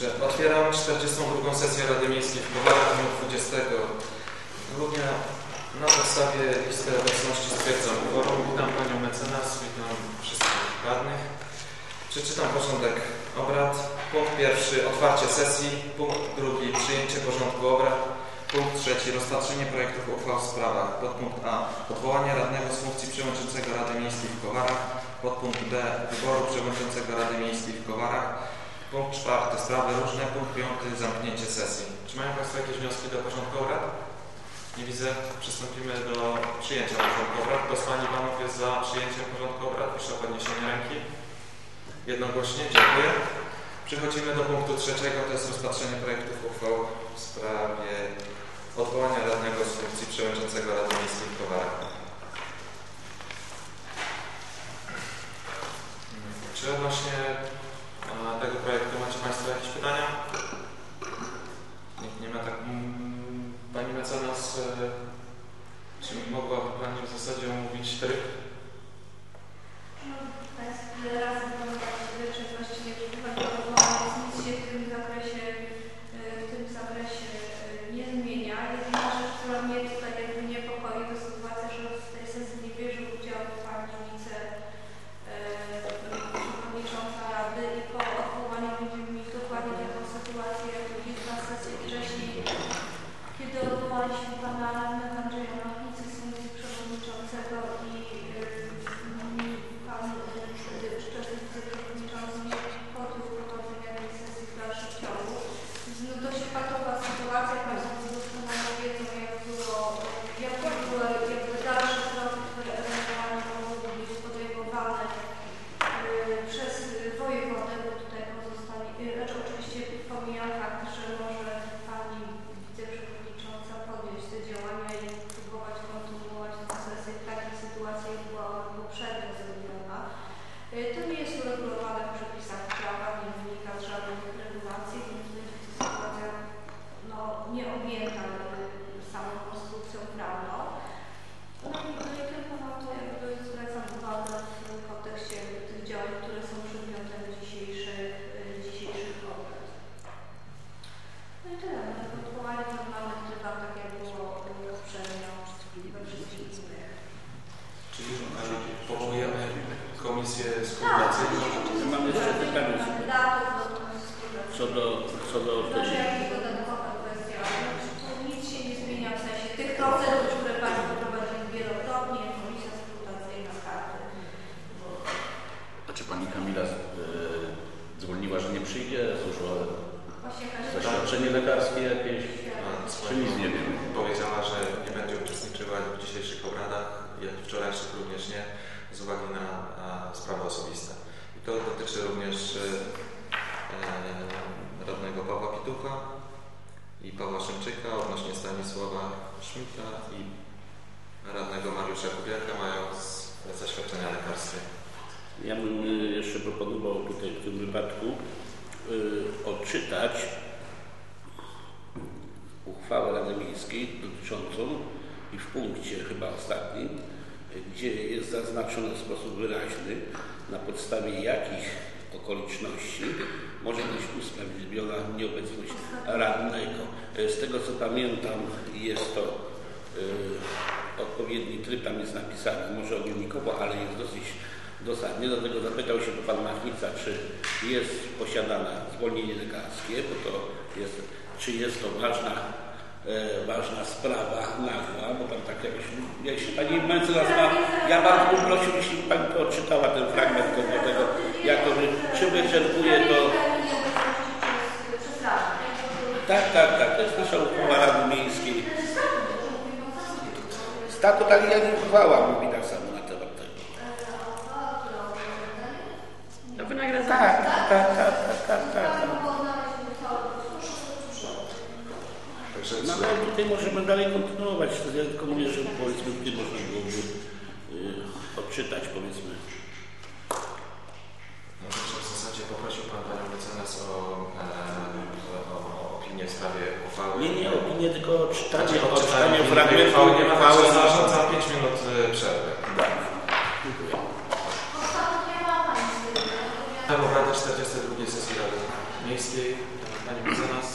Dobrze, otwieram 42. sesję Rady Miejskiej w Kowarach dnia 20 grudnia. Na podstawie listy obecności stwierdzam kworum. Witam Panią Mecenas, witam wszystkich radnych. Przeczytam porządek obrad. Punkt pierwszy otwarcie sesji. Punkt drugi przyjęcie porządku obrad. Punkt trzeci rozpatrzenie projektów uchwał w sprawach. Podpunkt A odwołanie radnego z funkcji przewodniczącego Rady Miejskiej w Kowarach. Podpunkt B wyboru przewodniczącego Rady Miejskiej w Kowarach. Punkt czwarty sprawy różne. Punkt piąty zamknięcie sesji. Czy mają Państwo jakieś wnioski do porządku obrad? Nie widzę. Przystąpimy do przyjęcia porządku obrad. Kto z Pani Panów jest za przyjęciem porządku obrad? Proszę o podniesienie ręki. Jednogłośnie. Dziękuję. Przechodzimy do punktu trzeciego. To jest rozpatrzenie projektów uchwał w sprawie odwołania radnego z funkcji przewodniczącego Rady Miejskiej w Kowarach. Czy odnośnie projektu macie Państwo jakieś pytania? Nikt nie ma tak. Mm, Pani mecenas, e, czy mogłaby Pani w zasadzie omówić tryb? No, Państwo wiele razy kiedy odwołaliśmy Pana Andrzeja Machnicy z funkcji przewodniczącego i y, Pan y, wczesny wiceprzewodniczący nie podjął prowadzenia tej sesji w dalszym ciągu. No, dość patowa sytuacja, Państwo doskonale wiedzą, jak było, jak były jakby dalsze kroki, które ewentualnie mogły być podejmowane y, przez wojewodę, bo tutaj pozostanie, y, znaczy oczywiście pomijam fakt, że może Pani wiceprzewodnicząca podjąć te działania i próbować kontynuować tę sesję w takiej sytuacji, jak była ona poprzednio zrobiona. Y, To nie jest uregulowane w przepisach prawa, nie wynika z żadnych regulacji, więc będzie to sytuacja no, nieobjęta y, samą konstrukcją prawną. No i, no i tylko na to jakby zwracam uwagę w kontekście tych działań, które są przedmiotem dzisiejszych, y, dzisiejszych obrad. No i tyle. No, Odwołanie w normalnych trybach, tak jak było y, poprzednio we wszystkich innych. Czyli e, powołujemy komisję skrutacyjną. Mam jeszcze pytanie Kandydatów do co do, co do Znaczy tej, jakaś dodatkowa kwestia. No, tu nic się nie zmienia w sensie tych procedur, które Państwo prowadzili wielokrotnie, komisja skrutacyjna, karty. znaczy pani Kamila e, dzwoniła, że nie przyjdzie, złożyła Właśnie jakaś zaświadczenie lekarskie jakieś, czy nic nie wiem. Powiedziała, że nie będzie uczestniczyła w dzisiejszych obradach, jak i wczorajszych również nie, z uwagi na a, sprawy osobiste. I to dotyczy również e, e, radnego Pawła Pitucha i Pawła Szymczyka odnośnie Stanisława Szmita i radnego Mariusza Kubiaka mają zaświadczenia lekarskie. Ja bym y, jeszcze proponował tutaj w tym wypadku odczytać uchwałę Rady Miejskiej dotyczącą i w punkcie chyba ostatnim, gdzie jest zaznaczone w sposób wyraźny, na podstawie jakich okoliczności może być usprawiedliwiona nieobecność radnego. Z tego co pamiętam jest to y, odpowiedni tryb tam jest napisany, może ogólnikowo, ale jest dosyć dosadnie. Dlatego zapytał się pan Machnica, czy jest posiadane zwolnienie lekarskie, bo to jest, czy jest to ważna, ważna sprawa nagła, bo tam tak jakoś, jeśli pani mecenas ma, ja bardzo bym prosił, jeśli pani to odczytała ten fragment tego, tego jak to, czy wyczerpuje to, tak, tak, tak, to jest nasza uchwała Rady Miejskiej. Statut, ale ja nie uchwała mówi tak samo na temat tego. Do wynagradzania. Tak, tak, tak, tak, tak, tak. No ale tutaj możemy dalej kontynuować. Ja tylko mówię, że powiedzmy tutaj można byłoby y, odczytać powiedzmy. No dobrze, w zasadzie poprosił Pan Panią Mecenas o, e, o, o opinię w sprawie uchwały. Nie, nie opinię, tylko odczytanie, Znaczy, odczytanie odczytanie fragmentu uchwały nie ma zarządzam 5 minut e, przerwy. Tak. Dziękuję. Ostatnio nie ma Pani z tym. Obrady 42 sesji Rady Miejskiej. Pani mecenas.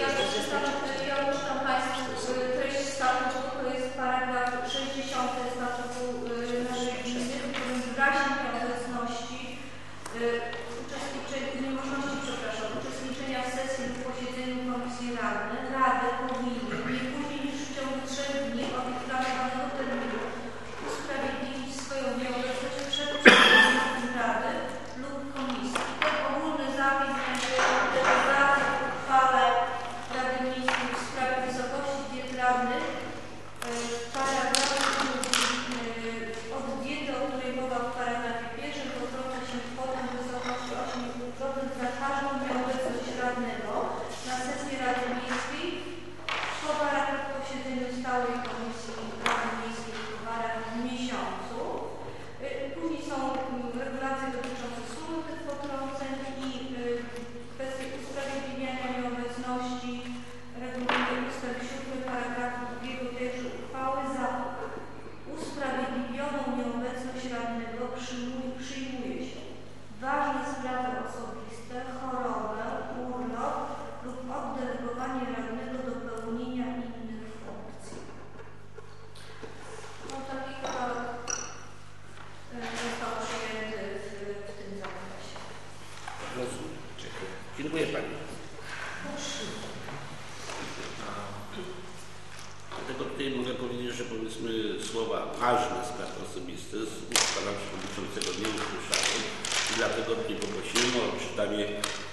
Ja przeczytam, ja przeczytam Państwu y, treść statutu, to jest paragraf 60 statutu y, naszej gminy, w którym wyraźnie nieobecności, y, uczestniczenia, niemożności, przepraszam, uczestniczenia w sesji lub posiedzeniu Komisji Radny, Rady powinny nie później niż w ciągu trzech dni od ich planowanego terminu usprawiedliwić swoją nieobecność przed przewodniczącym Rady lub Komisji. Ten ogólny zapis będzie realizacja w uchwale Rady Miejskiej w sprawie wysokości diet radnych. Yy, Paragraf drugi, yy, od diety, o której mowa w paragrafie pierwszym, potrąca się kwotę w wysokości 8,5% za każdą nieobecność radnego na sesji Rady Miejskiej w Kowarach lub posiedzeniu stałej Komisji Rady Miejskiej w Kowarach w miesiącu. Y, Później są mm, regulacje dotyczące sumy tych potrąceń i y, kwestie usprawiedliwiania nieobecności reguluje ustęp 7 paragrafu 2 tejże uchwały za usprawiedliwioną nieobecność radnego przyjmuje, przyjmuje się ważne sprawy osobiste, chorobę, urlop lub oddelegowanie radnego do pełnienia innych funkcji. No taki kawałek y, został przyjęty w, w tym zakresie. Rozumiem. Dziękuję Pani. Dlatego tutaj mogę powiedzieć, że powiedzmy słowa ważne sprawy osobiste z ust Pana Przewodniczącego nie usłyszałem i dlatego tutaj poprosimy o odczytanie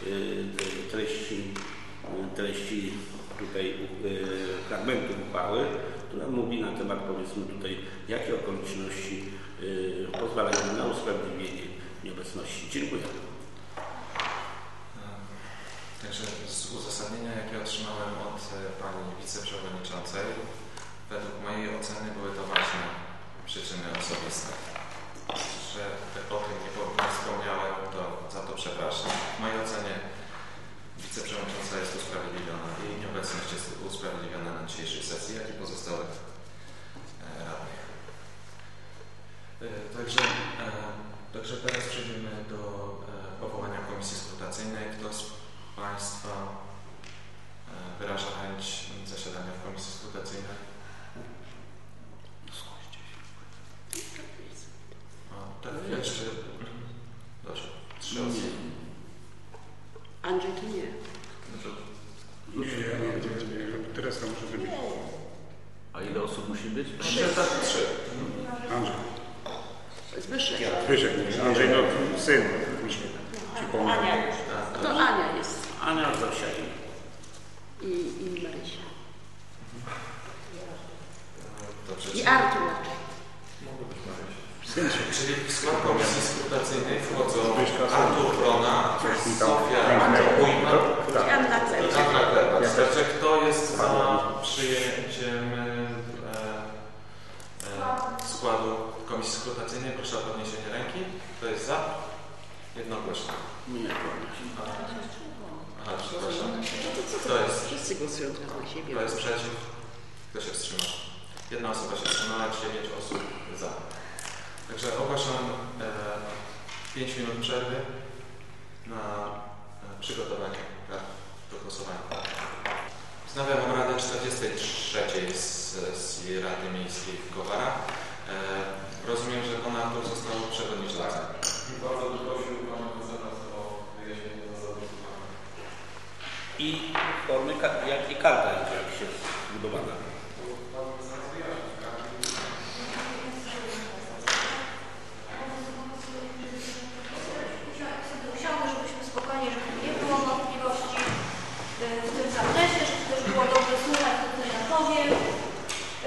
y, tej treści, y, treści tutaj y, fragmentu uchwały, która mówi na temat powiedzmy tutaj jakie okoliczności y, pozwalają na usprawiedliwienie nieobecności. Dziękuję. Także z uzasadnienia, jakie otrzymałem od e, Pani Wiceprzewodniczącej, według mojej oceny były to ważne przyczyny osobiste. Że o tym nie, nie wspomniałem, to za to przepraszam. W mojej ocenie Wiceprzewodnicząca jest usprawiedliwiona. Jej nieobecność jest usprawiedliwiona na dzisiejszej sesji, jak i pozostałych e, radnych. E, Także, e, także teraz przejdziemy do powołania komisji skrutacyjnej. Kto z Państwa wyraża chęć zasiadania w komisji skrutacyjnej? O, tak, jeszcze. Dobrze, trzy osoby. Andrzej to nie. Dobrze. Nie, nie, nie, nie. Teraz to muszę zrobić. A ile osób musi być? Trzy, trzy. Andrzej. Zbyszek. Zbyszek, nie. Andrzej, no syn. Ania. To. Ania jest. Ania Zosia i I, i Marysia. I Artur. Czyli w skład komisji skrutacyjnej wchodzą. Artur Brona, Sofia. Ujma. I Anna. Ja Także kto jest za przyjęciem e, e, składu komisji skrutacyjnej? Proszę o podniesienie ręki. Kto jest za? Jednogłośnie. mnie Aha, przepraszam. To co Kto to? jest? Wszyscy głosują teraz na siebie. Kto jest przeciw? Kto się wstrzymał? Jedna osoba się wstrzymała, dziewięć osób za. Także ogłaszam e, 5 minut przerwy na e, przygotowanie kart do głosowania. Wznawiam obradę 43 sesji Rady Miejskiej w Kowarach. E, rozumiem, że Pan Artur został przewodniczącym. Bardzo bym prosił Pana Mecenas o wyjaśnienie zasady I formy, jak i karta jest jak się zbudowana. Chciałabym, żebyśmy spokojnie, żeby nie było wątpliwości e, w tym zakresie, żeby też było dobrze słuchać to, co ja powiem.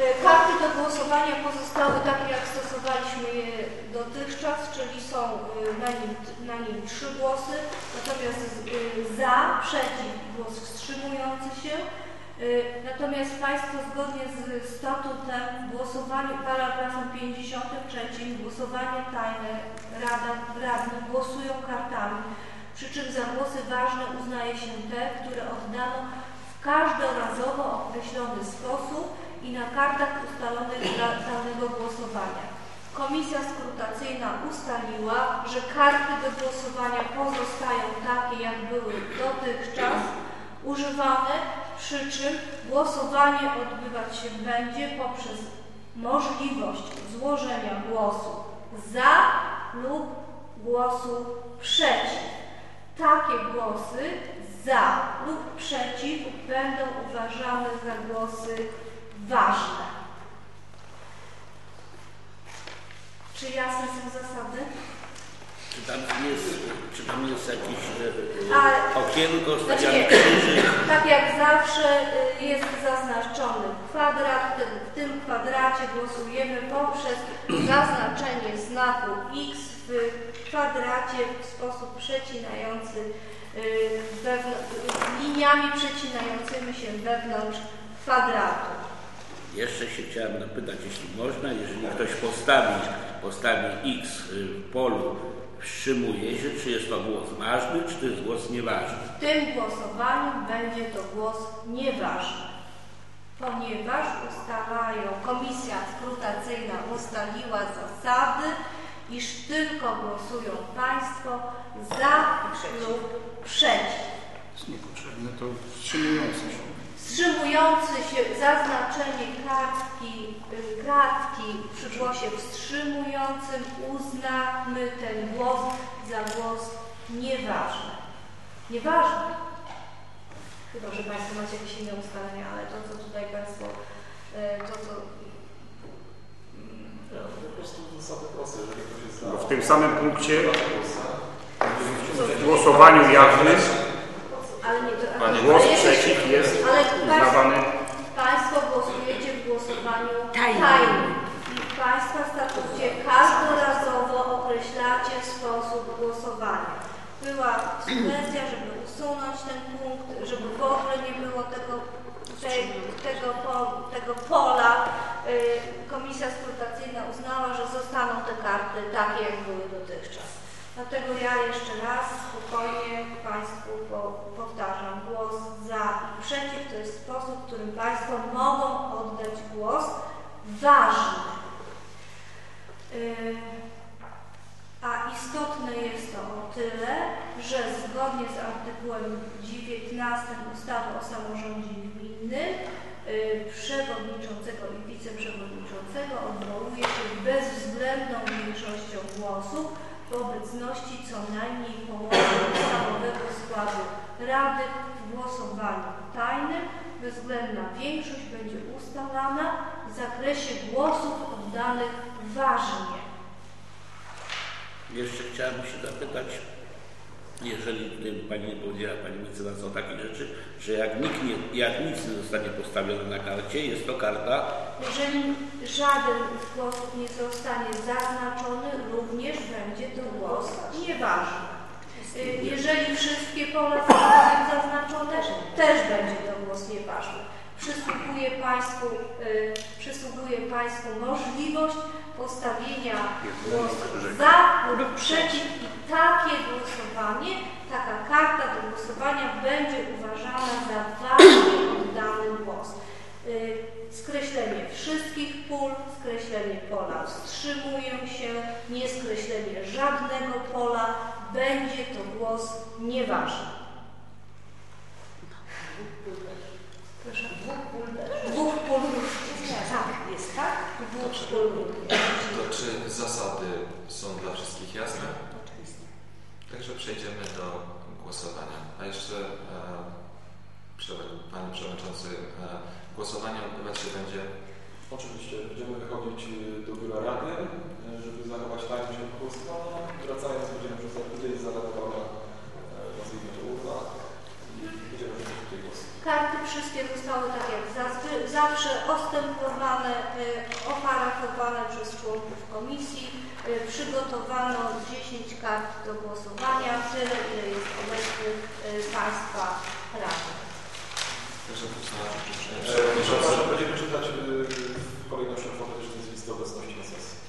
E, Karty do głosowania pozostały takie, jak stosowaliśmy je dotychczas, czyli są e, na nim, na nim trzy głosy, natomiast e, za, przeciw głos wstrzymujący się. E, Natomiast Państwo zgodnie z statutem w głosowaniu paragrafem 53 głosowanie tajne rada, radni głosują kartami, przy czym za głosy ważne uznaje się te, które oddano w każdorazowo określony sposób i na kartach ustalonych dla danego głosowania. Komisja skrutacyjna ustaliła, że karty do głosowania pozostają takie, jak były dotychczas używane, przy czym głosowanie odbywać się będzie poprzez możliwość złożenia głosu za lub głosu przeciw. Takie głosy za lub przeciw będą uważane za głosy ważne. Czy jasne są zasady? Czy tam jest, czy tam jest jakieś e, Ale- okienko, Znaczy nie, tak jak zawsze y, jest zaznaczony kwadrat, w tym, kwadracie głosujemy poprzez zaznaczenie znaku X w kwadracie w sposób przecinający y, liniami przecinającymi się wewnątrz kwadratu. Jeszcze się chciałem zapytać, jeśli można, jeżeli ktoś postawi, postawi X w polu, wstrzymuje się, czy jest to głos ważny, czy to jest głos nieważny? W tym głosowaniu będzie to głos nieważny, ponieważ ustalają, komisja skrutacyjna ustaliła zasady, iż tylko głosują Państwo za lub przeciw. Jest niepotrzebne, to wstrzymujący się. Wstrzymujący się, zaznaczenie kartki, y, kartki przy głosie wstrzymującym uznamy ten głos za głos nieważny. Nieważny. Chyba, że Państwo macie jakieś inne ustalenia, ale to, co tutaj Państwo, y, to, co... W tym samym punkcie w głosowaniu jawnym Ale nie, to, Panie- ale głos jeszcze- przeciw jest Ale Państwo, uznawany Państwo głosujecie w głosowaniu Tajnym. tajnym. I w Państwa statucie każdorazowo określacie sposób głosowania. Była sugestia, żeby usunąć ten punkt, żeby w ogóle nie było tego, tej, tego, po, tego pola. Y, Komisja skrutacyjna uznała, że zostaną te karty takie, jak były dotychczas. Dlatego ja jeszcze raz spokojnie Państwu po- powtarzam, głos za i przeciw to jest sposób, w którym Państwo mogą oddać głos ważny. Yy, A istotne jest to o tyle, że zgodnie z artykułem 19 ustawy o samorządzie gminnym yy, przewodniczącego i wiceprzewodniczącego odwołuje się bezwzględną większością głosów w obecności co najmniej połowy podstawowego składu Rady w głosowaniu tajnym. Bezwzględna większość będzie ustalana w zakresie głosów oddanych ważnie. Jeszcze chciałem się zapytać, jeżeli tutaj Pani nie powiedziała, Pani mecenas o takiej rzeczy, że jak, nikt nie, jak nic nie zostanie postawione na karcie, jest to karta Jeżeli żaden z głosów nie zostanie zaznaczony, również będzie to głos nieważny. Y, Jeżeli wszystkie pola zostaną zaznaczone, też będzie to głos nieważny. Przysługuje Państwu, y, przysługuje Państwu możliwość postawienia głosu za lub przeciw i takie głosowanie, taka karta do głosowania będzie uważana za ważny oddany głos. Y, Skreślenie wszystkich pól, skreślenie pola wstrzymuję się, nieskreślenie żadnego pola, będzie to głos nieważny. Proszę. Dwóch pól. Tak, jest tak? Dwóch pól. To czy zasady są dla wszystkich jasne? Także przejdziemy do głosowania. A jeszcze, e, Panie Przewodniczący, e, głosowanie odbywać się będzie Oczywiście będziemy wychodzić y, do biura rady, y, żeby zachować tajność od głosowania. Wracając będziemy rzucać tutaj zareagowane, nazwijmy to urna i będziemy rzucać tutaj głosy. Karty wszystkie zostały tak jak zazwy- zawsze ostemplowane, y, oparafowane przez członków komisji. Y, Przygotowano 10 kart do głosowania, tyle ile jest obecnych Państwa radnych. Także E, będziemy czytać y, w kolejności alfabetycznej z listy obecności na sesji.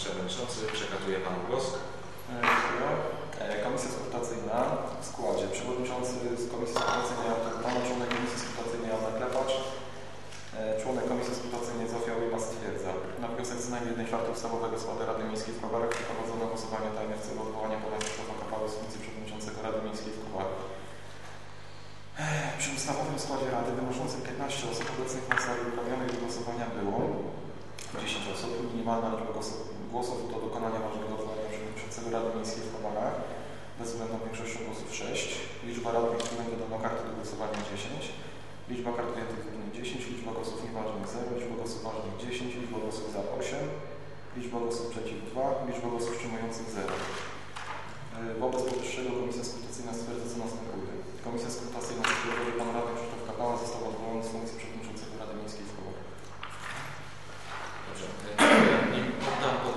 Przewodniczący, przekazuję Panu głos. Dziękuję. E, Komisja skrutacyjna w składzie. Przewodniczący z Komisji Skrutacyjnej Artur Pana, członek Komisji Skrutacyjnej Anna Klepacz, e, członek Komisji Skrutacyjnej Zofia Łyma stwierdza. Na wniosek co najmniej 1 czwartej ustawowego składu Rady Miejskiej w Kowarach przeprowadzono głosowanie tajne w celu odwołania pana Krzysztofa Kapały z funkcji przewodniczącego Rady Miejskiej w Kowarach. E, Przy ustawowym składzie Rady wynoszącym 15 osób obecnych na sali uprawnionych do głosowania było 10 osób. Minimalna liczba głosów, głosów do dokonania ważnego odwołania przewodniczącego Rady Miejskiej w Kowarach bezwzględną większością głosów 6. Liczba radnych, którym wydano karty do głosowania 10. Liczba kart wyjętych w gminie 10. Liczba głosów nieważnych 0. Liczba głosów ważnych 10. Liczba głosów za 8. Liczba głosów przeciw 2. Liczba głosów wstrzymujących 0. E, Wobec powyższego Komisja Skrutacyjna stwierdza, co następuje. Komisja Skrutacyjna stwierdza, że Pan Radny Krzysztof Kapała został odwołany z funkcji przewodniczącego Rady Miejskiej w Kowarach. Dobrze. Dziękuję. Nim poddam pod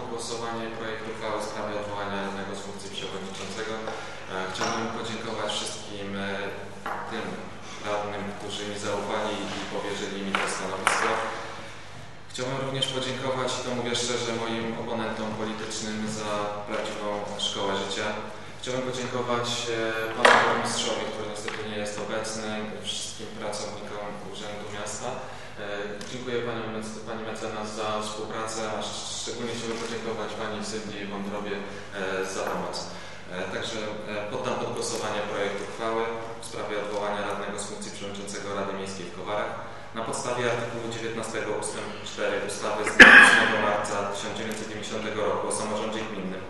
głosowanie projekt uchwały w sprawie odwołania jednego z funkcji przewodniczącego, e, chciałbym podziękować wszystkim e, tym radnym, którzy mi zaufali i powierzyli mi to stanowisko. Chciałbym również podziękować, i to mówię szczerze, moim oponentom politycznym za prawdziwą szkołę życia. Chciałbym podziękować e, panu burmistrzowi, który niestety nie jest obecny, wszystkim pracownikom Urzędu Miasta. Dziękuję Panią, mec- Pani Mecenas za współpracę, a szczególnie chciałbym podziękować Pani Sylwii Wątrobie e, za pomoc. E, Także e, poddam pod głosowanie projekt uchwały w sprawie odwołania radnego z funkcji przewodniczącego Rady Miejskiej w Kowarach na podstawie artykułu 19 ust. 4 ustawy z dnia 8 marca 1990 roku o samorządzie gminnym.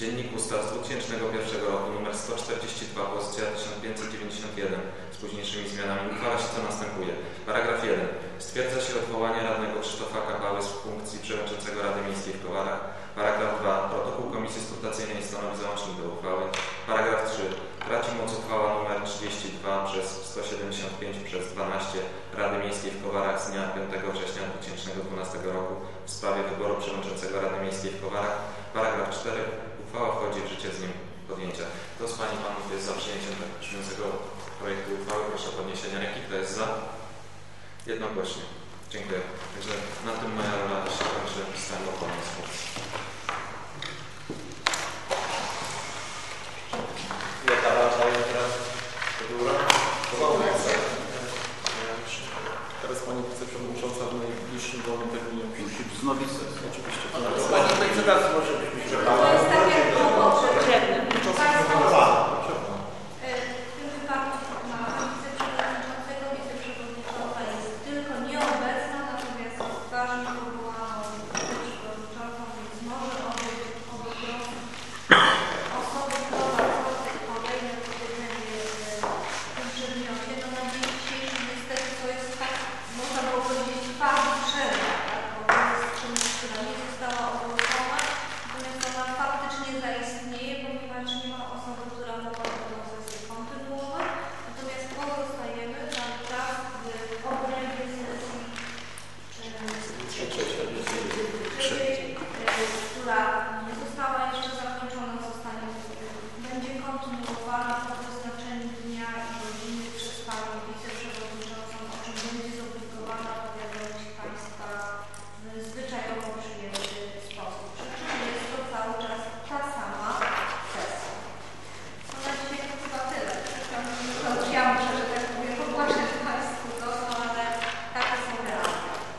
Dziennik Ustaw z 2001 roku nr 142 pozycja 1591 z późniejszymi zmianami uchwala się co następuje. Paragraf 1. Stwierdza się odwołanie radnego Krzysztofa Kapały z funkcji przewodniczącego Rady Miejskiej w Kowarach. Paragraf 2. Protokół Komisji Skrutacyjnej stanowi załącznik do uchwały. Paragraf 3. Traci moc uchwała nr 32 przez 175 przez 12 Rady Miejskiej w Kowarach z dnia 5 września 2012 roku w sprawie wyboru przewodniczącego Rady Miejskiej w Kowarach. Paragraf 4. Uchwała wchodzi w życie z nim podjęcia. Kto z Pani Panów jest za przyjęciem tak brzmiącego projektu uchwały? Proszę o podniesienie ręki. Kto jest za? Jednogłośnie. Dziękuję. Także na tym moja rola się kończy. Stałem ochroną